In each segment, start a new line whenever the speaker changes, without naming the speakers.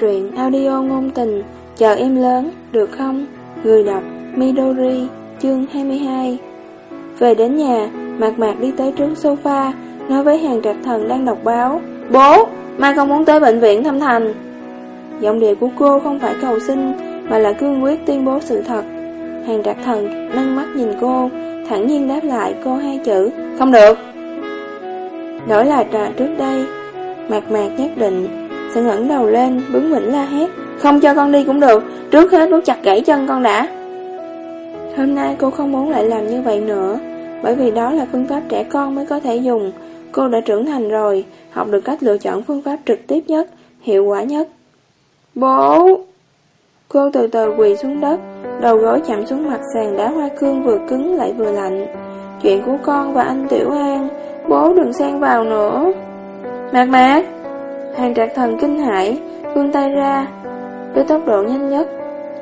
truyện audio ngôn tình Chờ em lớn, được không? Người đọc Midori, chương 22 Về đến nhà, Mạc Mạc đi tới trước sofa Nói với hàng trạch thần đang đọc báo. Bố, mai con muốn tới bệnh viện thăm thành. Giọng điệu của cô không phải cầu xin Mà là cương quyết tuyên bố sự thật. Hàng trạch thần nâng mắt nhìn cô thẳng nhiên đáp lại cô hai chữ Không được. Đổi là trà trước đây Mạc Mạc nhất định sẽ ngẩng đầu lên, bướng bỉnh la hét. Không cho con đi cũng được, trước hết bố chặt gãy chân con đã. Hôm nay cô không muốn lại làm như vậy nữa, bởi vì đó là phương pháp trẻ con mới có thể dùng. Cô đã trưởng thành rồi, học được cách lựa chọn phương pháp trực tiếp nhất, hiệu quả nhất. Bố! Cô từ từ quỳ xuống đất, đầu gối chạm xuống mặt sàn đá hoa cương vừa cứng lại vừa lạnh. Chuyện của con và anh Tiểu An, bố đừng xen vào nữa. Mạc mạc! Hàng trạc thần kinh hãi, vươn tay ra, với tốc độ nhanh nhất,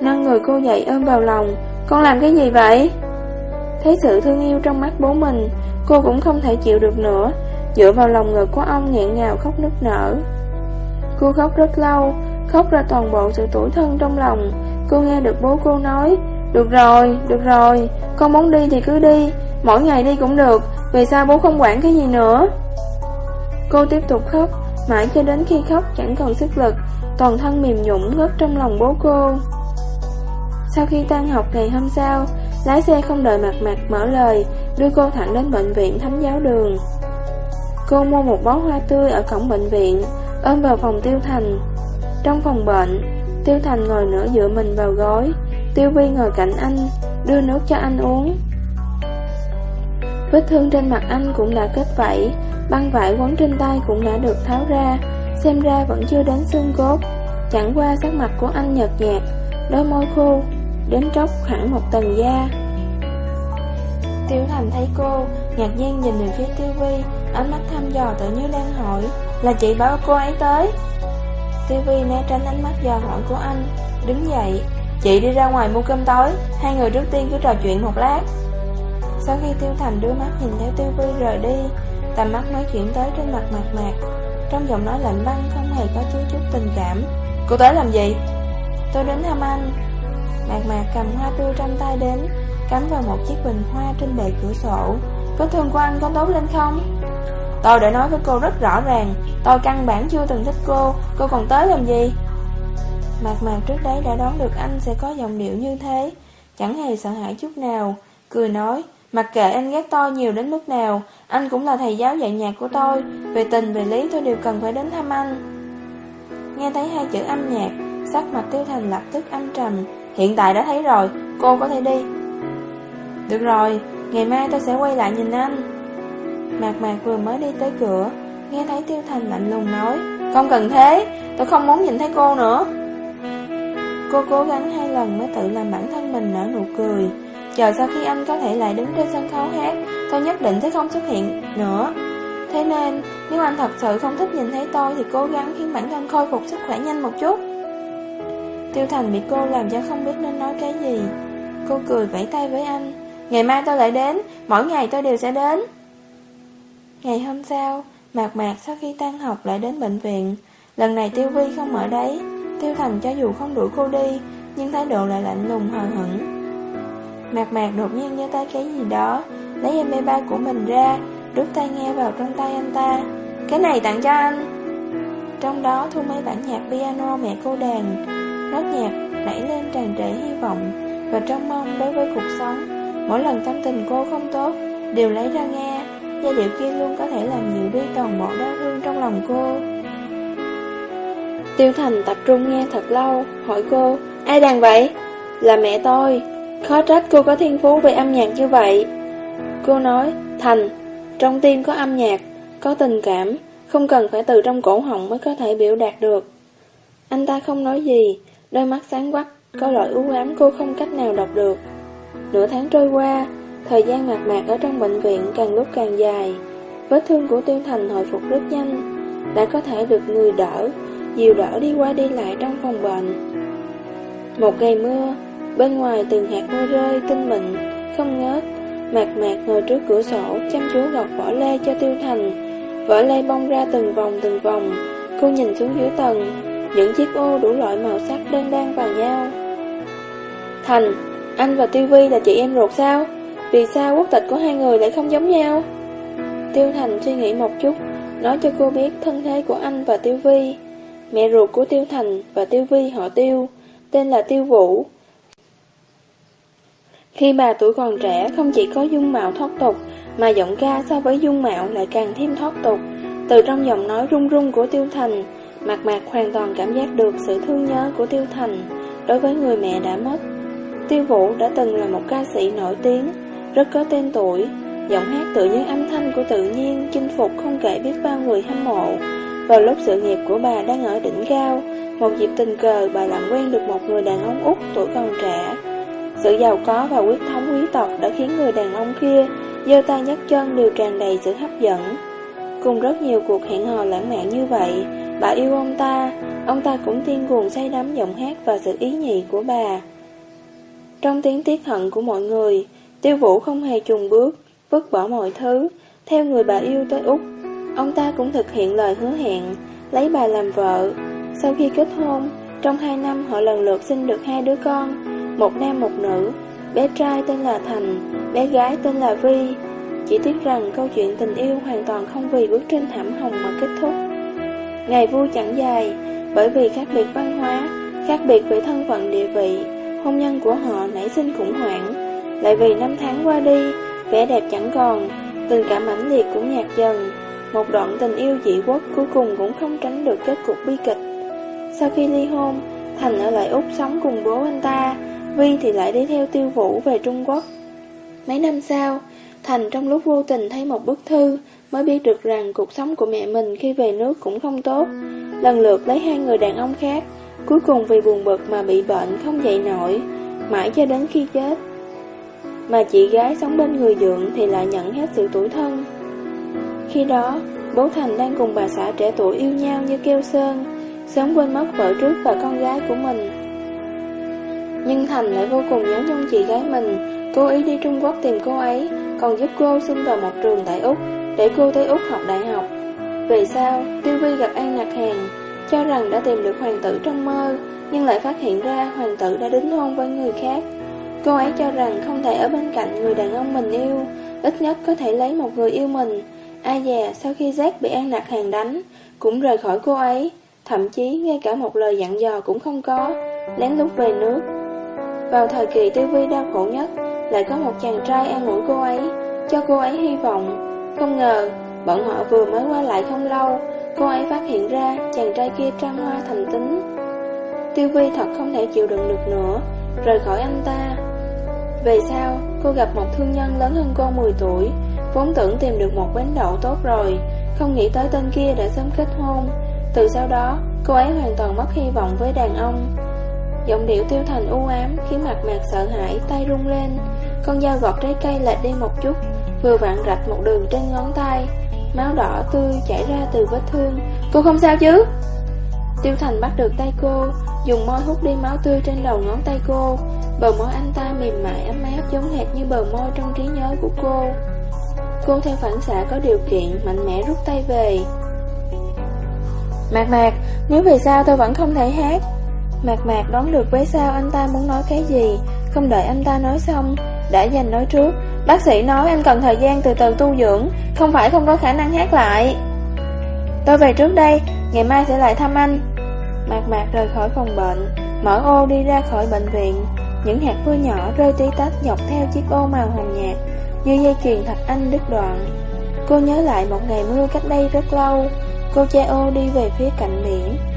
nâng người cô dậy ôm vào lòng. Con làm cái gì vậy? Thấy sự thương yêu trong mắt bố mình, cô cũng không thể chịu được nữa, dựa vào lòng ngực của ông nghẹn ngào khóc nức nở. Cô khóc rất lâu, khóc ra toàn bộ sự tủi thân trong lòng. Cô nghe được bố cô nói, được rồi, được rồi, con muốn đi thì cứ đi, mỗi ngày đi cũng được, vì sao bố không quản cái gì nữa? Cô tiếp tục khóc, Mãi cho đến khi khóc chẳng còn sức lực, Toàn thân mềm nhũng ngất trong lòng bố cô. Sau khi tan học ngày hôm sau, Lái xe không đợi mặt mặt mở lời, Đưa cô thẳng đến bệnh viện Thánh Giáo Đường. Cô mua một bó hoa tươi ở cổng bệnh viện, Ôm vào phòng Tiêu Thành. Trong phòng bệnh, Tiêu Thành ngồi nửa dựa mình vào gối, Tiêu Vi ngồi cạnh anh, Đưa nước cho anh uống. Vết thương trên mặt anh cũng đã kết vảy, Băng vải quấn trên tay cũng đã được tháo ra, Xem ra vẫn chưa đến xương cốt. Chẳng qua sắc mặt của anh nhợt nhạt, Đôi môi khô, Đến tróc hẳn một tầng da. Tiểu Thành thấy cô, Ngạc nhiên nhìn về phía Tiêu Vi, Ánh mắt thăm dò tự như đang hỏi, Là chị bảo cô ấy tới? Tiêu Vi né tránh ánh mắt dò hỏi của anh, Đứng dậy, Chị đi ra ngoài mua cơm tối, Hai người trước tiên cứ trò chuyện một lát. Sau khi Tiêu Thành đưa mắt nhìn theo Tiêu Vi rời đi, Tầm mắt mới chuyển tới trên mặt mặt mạc Trong giọng nói lạnh băng không hề có chút chút tình cảm Cô tới làm gì? Tôi đến thăm anh Mạc mạc cầm hoa tươi trong tay đến, Cắm vào một chiếc bình hoa trên bề cửa sổ Vết thương của anh có tốt lên không? Tôi đã nói với cô rất rõ ràng, Tôi căn bản chưa từng thích cô Cô còn tới làm gì? Mạc mạc trước đấy đã đoán được anh sẽ có giọng điệu như thế, Chẳng hề sợ hãi chút nào, Cười nói Mặc kệ anh ghét tôi nhiều đến mức nào, Anh cũng là thầy giáo dạy nhạc của tôi. Về tình, về lý tôi đều cần phải đến thăm anh. Nghe thấy hai chữ âm nhạc, Sắc mặt tiêu thành lập tức âm trầm. Hiện tại đã thấy rồi, Cô có thể đi. Được rồi, Ngày mai tôi sẽ quay lại nhìn anh. Mạc mạc vừa mới đi tới cửa, Nghe thấy tiêu thành lạnh lùng nói, Không cần thế, Tôi không muốn nhìn thấy cô nữa. Cô cố gắng hai lần mới tự làm bản thân mình nở nụ cười. Chờ sau khi anh có thể lại đứng trên sân khấu hát, Tôi nhất định sẽ không xuất hiện nữa. Thế nên, nếu anh thật sự không thích nhìn thấy tôi Thì cố gắng khiến bản thân khôi phục sức khỏe nhanh một chút. Tiêu Thành bị cô làm cho không biết nên nói cái gì. Cô cười vẫy tay với anh. Ngày mai tôi lại đến, Mỗi ngày tôi đều sẽ đến. Ngày hôm sau, Mạc Mạc sau khi tan học lại đến bệnh viện. Lần này Tiêu Vi không ở đấy. Tiêu Thành cho dù không đuổi cô đi, Nhưng thái độ lại lạnh lùng hờ hững. Mạc mạc đột nhiên nhớ tay cái gì đó, Lấy MP3 của mình ra, Rút tay nghe vào trong tay anh ta. Cái này tặng cho anh. Trong đó thu mấy bản nhạc piano mẹ cô đàn. Nốt nhạc nảy lên tràn trề hy vọng Và trong mong đối với cuộc sống. Mỗi lần tâm tình cô không tốt, Đều lấy ra nghe. Giai điệu kia luôn có thể làm dịu đi toàn bộ đau thương trong lòng cô. Tiêu Thành tập trung nghe thật lâu, Hỏi cô, Ai đàn vậy? Là mẹ tôi. Khó trách cô có thiên phú về âm nhạc như vậy. Cô nói, Thành, Trong tim có âm nhạc, Có tình cảm, Không cần phải từ trong cổ họng mới có thể biểu đạt được. Anh ta không nói gì, Đôi mắt sáng quắc, Có loại u ám cô không cách nào đọc được. Nửa tháng trôi qua, Thời gian mạc mạc ở trong bệnh viện càng lúc càng dài. Vết thương của Tiêu Thành hồi phục rất nhanh, Đã có thể được người đỡ, Dìu đỡ đi qua đi lại trong phòng bệnh. Một ngày mưa Bên ngoài từng hạt mưa rơi tinh mịn, không ngớt. Mạc mạc ngồi trước cửa sổ, chăm chú gọt vỏ lê cho tiêu thành. Vỏ lê bong ra từng vòng từng vòng. Cô nhìn xuống dưới tầng, những chiếc ô đủ loại màu sắc đan đan vào nhau. Thành, anh và Tiêu Vi là chị em ruột sao? Vì sao quốc tịch của hai người lại không giống nhau? Tiêu Thành suy nghĩ một chút, nói cho cô biết thân thế của anh và Tiêu Vi. Mẹ ruột của Tiêu Thành và Tiêu Vi họ Tiêu, tên là Tiêu Vũ. Khi bà tuổi còn trẻ không chỉ có dung mạo thoát tục, mà giọng ca so với dung mạo lại càng thêm thoát tục. Từ trong giọng nói run run của Tiêu Thành, Mạc mạc hoàn toàn cảm giác được sự thương nhớ của Tiêu Thành đối với người mẹ đã mất. Tiêu Vũ đã từng là một ca sĩ nổi tiếng, rất có tên tuổi, giọng hát tự nhiên âm thanh của tự nhiên chinh phục không kể biết bao người hâm mộ. Vào lúc sự nghiệp của bà đang ở đỉnh cao, một dịp tình cờ bà làm quen được một người đàn ông út tuổi còn trẻ. Sự giàu có và quyết thống quý tộc đã khiến người đàn ông kia giơ tay nhấc chân đều tràn đầy sự hấp dẫn. Cùng rất nhiều cuộc hẹn hò lãng mạn như vậy, bà yêu ông ta, ông ta cũng tiên cuồng say đắm giọng hát và sự ý nhị của bà. Trong tiếng tiếc hận của mọi người, tiêu vũ không hề trùng bước, vứt bỏ mọi thứ, theo người bà yêu tới Úc. Ông ta cũng thực hiện lời hứa hẹn, lấy bà làm vợ. Sau khi kết hôn, trong hai năm họ lần lượt sinh được hai đứa con, một nam một nữ, bé trai tên là Thành, bé gái tên là Vi. Chỉ tiếc rằng câu chuyện tình yêu hoàn toàn không vì bước trên thảm hồng mà kết thúc. Ngày vui chẳng dài, bởi vì khác biệt văn hóa, khác biệt về thân phận địa vị, hôn nhân của họ nảy sinh khủng hoảng. Lại vì năm tháng qua đi, vẻ đẹp chẳng còn, tình cảm mãnh liệt cũng nhạt dần. Một đoạn tình yêu dị quốc cuối cùng cũng không tránh được kết cục bi kịch. Sau khi ly hôn, Thành ở lại Úc sống cùng bố anh ta, Vi thì lại đi theo tiêu vũ về Trung Quốc. Mấy năm sau, Thành trong lúc vô tình thấy một bức thư mới biết được rằng cuộc sống của mẹ mình khi về nước cũng không tốt. Lần lượt lấy hai người đàn ông khác, cuối cùng vì buồn bực mà bị bệnh không dậy nổi, mãi cho đến khi chết. Mà chị gái sống bên người dượng thì lại nhận hết sự tuổi thân. Khi đó, bố Thành đang cùng bà xã trẻ tuổi yêu nhau như keo sơn, sớm quên mất vợ trước và con gái của mình. Nhưng Thành lại vô cùng nhớ nhung chị gái mình, cố ý đi Trung Quốc tìm cô ấy, còn giúp cô xin vào một trường tại Úc, để cô tới Úc học đại học. Về sau, Tiêu Vi gặp An Ngạc Hàng, cho rằng đã tìm được hoàng tử trong mơ, nhưng lại phát hiện ra hoàng tử đã đính hôn với người khác. Cô ấy cho rằng không thể ở bên cạnh người đàn ông mình yêu, ít nhất có thể lấy một người yêu mình. Ai dè sau khi Jack bị An Nạc Hàng đánh, cũng rời khỏi cô ấy, thậm chí ngay cả một lời dặn dò cũng không có, lén lút về nước. Vào thời kỳ Tiêu Vi đau khổ nhất, lại có một chàng trai an ủi cô ấy, cho cô ấy hy vọng. Không ngờ, bọn họ vừa mới qua lại không lâu, cô ấy phát hiện ra chàng trai kia trăng hoa thành tính. Tiêu Vi thật không thể chịu đựng được nữa, rời khỏi anh ta. Về sau, cô gặp một thương nhân lớn hơn cô 10 tuổi, vốn tưởng tìm được một bến đậu tốt rồi, không nghĩ tới tên kia đã sớm kết hôn. Từ sau đó, cô ấy hoàn toàn mất hy vọng với đàn ông. Giọng điệu tiêu thành u ám khiến mặt mạc sợ hãi, tay rung lên. Con dao gọt trái cây lệch đi một chút, vừa vặn rạch một đường trên ngón tay. Máu đỏ tươi chảy ra từ vết thương. Cô không sao chứ? Tiêu thành bắt được tay cô, dùng môi hút đi máu tươi trên đầu ngón tay cô. Bờ môi anh ta mềm mại ấm áp giống hệt như bờ môi trong trí nhớ của cô. Cô theo phản xạ có điều kiện, mạnh mẽ rút tay về. Mạc mạc, nếu về sau tôi vẫn không thể hát Mạc mạc đoán được với sao anh ta muốn nói cái gì. Không đợi anh ta nói xong, Đã dành nói trước. Bác sĩ nói anh cần thời gian từ từ tu dưỡng, Không phải không có khả năng hát lại. Tôi về trước đây, Ngày mai sẽ lại thăm anh. Mạc mạc rời khỏi phòng bệnh, Mở ô đi ra khỏi bệnh viện. Những hạt mưa nhỏ rơi tí tách dọc theo chiếc ô màu hồng nhạt, Như dây chuyền thạch anh đứt đoạn. Cô nhớ lại một ngày mưa cách đây rất lâu. Cô che ô đi về phía cạnh biển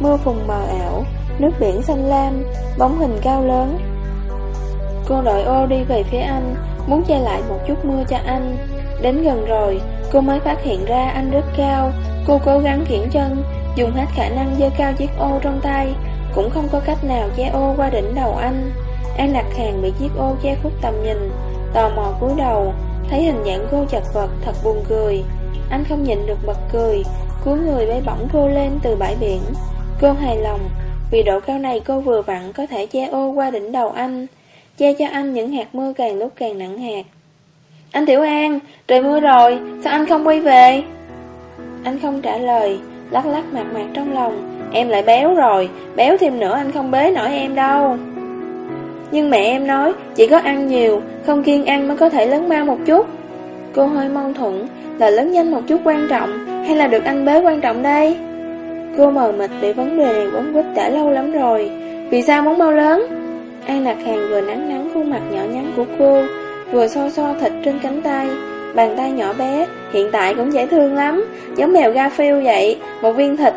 Mưa phùng mờ ảo, Nước biển xanh lam, Bóng hình cao lớn. Cô đội ô đi về phía anh, Muốn che lại một chút mưa cho anh. Đến gần rồi, Cô mới phát hiện ra anh rất cao. Cô cố gắng khiển chân, Dùng hết khả năng dơ cao chiếc ô trong tay. Cũng không có cách nào che ô qua đỉnh đầu anh. An lạc hàng bị chiếc ô che khuất tầm nhìn, Tò mò cúi đầu. Thấy hình dạng cô chật vật, thật buồn cười. Anh không nhịn được bật cười, Cúi người bay bỏng cô lên từ bãi biển. Cô hài lòng Vì độ cao này cô vừa vặn có thể che ô qua đỉnh đầu anh Che cho anh những hạt mưa càng lúc càng nặng hạt Anh Tiểu An Trời mưa rồi Sao anh không quay về Anh không trả lời Lắc lắc mặt mặt trong lòng Em lại béo rồi, béo thêm nữa anh không bế nổi em đâu. Nhưng mẹ em nói, chỉ có ăn nhiều, không kiêng ăn mới có thể lớn mau một chút. Cô hơi mâu thuẫn, là lớn nhanh một chút quan trọng, hay là được anh bế quan trọng đây? Cô mờ mịt bị vấn đề này quấn quýt đã lâu lắm rồi. Vì sao muốn mau lớn? An Nạc Hàng vừa nắng nắng khuôn mặt nhỏ nhắn của cô, vừa so so thịt trên cánh tay. Bàn tay nhỏ bé, hiện tại cũng dễ thương lắm, giống mèo Garfield vậy, một viên thịt.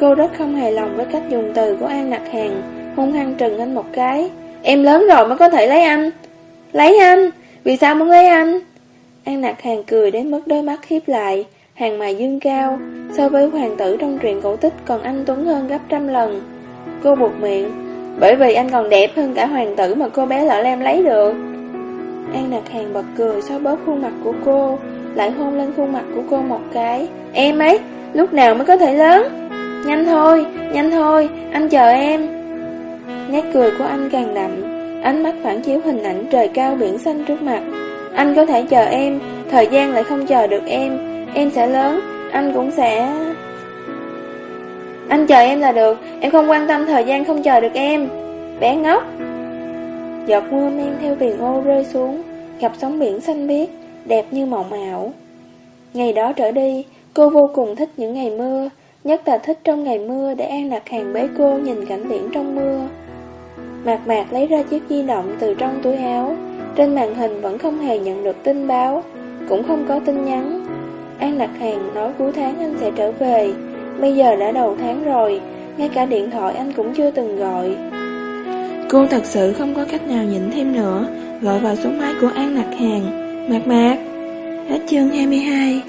Cô rất không hài lòng với cách dùng từ của An Nạc Hàng, hung hăng trừng anh một cái. Em lớn rồi mới có thể lấy anh. Lấy anh? Vì sao muốn lấy anh? An Nạc Hàng cười đến mức đôi mắt hiếp lại, hàng mày dương cao, so với hoàng tử trong truyện cổ tích còn anh tuấn hơn gấp trăm lần. Cô buộc miệng, bởi vì anh còn đẹp hơn cả hoàng tử mà cô bé lọ lem lấy được. An Nạc Hàng bật cười xoa bóp khuôn mặt của cô, lại hôn lên khuôn mặt của cô một cái. Em ấy, lúc nào mới có thể lớn? Nhanh thôi, nhanh thôi, anh chờ em. Nét cười của anh càng đậm, ánh mắt phản chiếu hình ảnh trời cao biển xanh trước mặt. Anh có thể chờ em, thời gian lại không chờ được em, em sẽ lớn, anh cũng sẽ... Anh chờ em là được, em không quan tâm thời gian không chờ được em. Bé ngốc. Giọt mưa men theo viền ô rơi xuống, gặp sóng biển xanh biếc, đẹp như mộng ảo. Ngày đó trở đi, cô vô cùng thích những ngày mưa, nhất là thích trong ngày mưa để An Lạc Hàng bế cô nhìn cảnh biển trong mưa. Mạc Mạc lấy ra chiếc di động từ trong túi áo, trên màn hình vẫn không hề nhận được tin báo, cũng không có tin nhắn. An Lạc Hàng nói cuối tháng anh sẽ trở về, bây giờ đã đầu tháng rồi, ngay cả điện thoại anh cũng chưa từng gọi. Cô thật sự không có cách nào nhịn thêm nữa, gọi vào số máy của An Lạc Hàng. Mạc Mạc, hết chương 22.